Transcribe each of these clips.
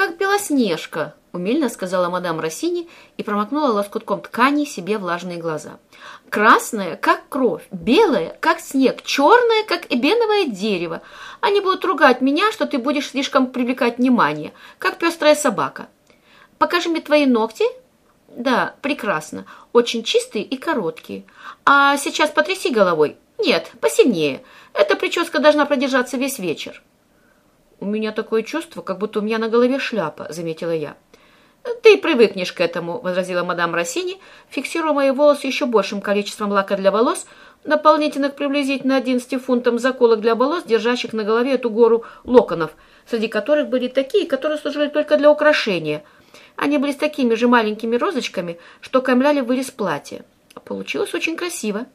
как Белоснежка», — умильно сказала мадам Россини и промокнула лоскутком ткани себе влажные глаза. «Красная, как кровь, белая, как снег, черная, как эбеновое дерево. Они будут ругать меня, что ты будешь слишком привлекать внимание, как пестрая собака. Покажи мне твои ногти». «Да, прекрасно. Очень чистые и короткие. А сейчас потряси головой. Нет, посильнее. Эта прическа должна продержаться весь вечер». «У меня такое чувство, как будто у меня на голове шляпа», — заметила я. «Ты привыкнешь к этому», — возразила мадам Россини, фиксируя мои волосы еще большим количеством лака для волос, дополнительных приблизительно 11 фунтам заколок для волос, держащих на голове эту гору локонов, среди которых были такие, которые служили только для украшения. Они были с такими же маленькими розочками, что камляли вырез платья. Получилось очень красиво.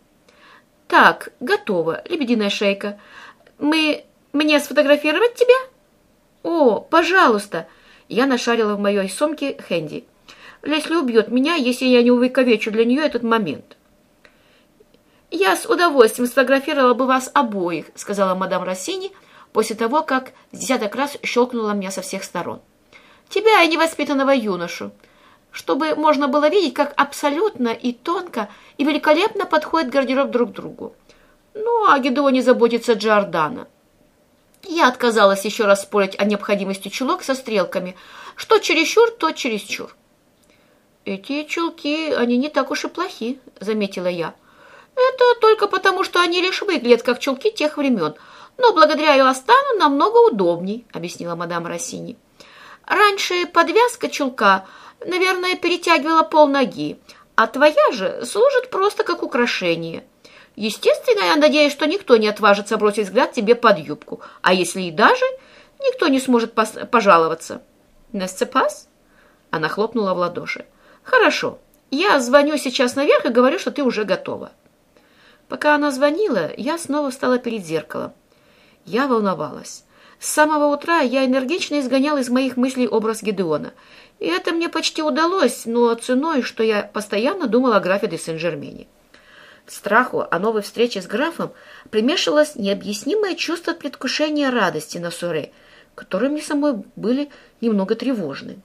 «Так, готово, лебединая шейка. Мы... Мне сфотографировать тебя?» «О, пожалуйста!» Я нашарила в моей сумке Хэнди. «Лесли убьет меня, если я не увековечу для нее этот момент». «Я с удовольствием сфотографировала бы вас обоих», сказала мадам Рассини после того, как десяток раз щелкнула меня со всех сторон. «Тебя и невоспитанного юношу, чтобы можно было видеть, как абсолютно и тонко и великолепно подходит гардероб друг другу. Ну, а Гедеоне заботится Джордана». Я отказалась еще раз спорить о необходимости чулок со стрелками. Что чересчур, то чересчур. «Эти чулки, они не так уж и плохи», — заметила я. «Это только потому, что они лишь выглядят, как чулки тех времен. Но благодаря эластану намного удобней», — объяснила мадам Россини. «Раньше подвязка чулка, наверное, перетягивала пол ноги, а твоя же служит просто как украшение». Естественно, я надеюсь, что никто не отважится бросить взгляд тебе под юбку, а если и даже, никто не сможет пожаловаться. Насцепас? Она хлопнула в ладоши. Хорошо, я звоню сейчас наверх и говорю, что ты уже готова. Пока она звонила, я снова встала перед зеркалом. Я волновалась. С самого утра я энергично изгоняла из моих мыслей образ Гедеона. И это мне почти удалось, но ценой, что я постоянно думала о графе де Сен-Жермене страху о новой встрече с графом примешивалось необъяснимое чувство предвкушения радости на Суре, которые мне самой были немного тревожны.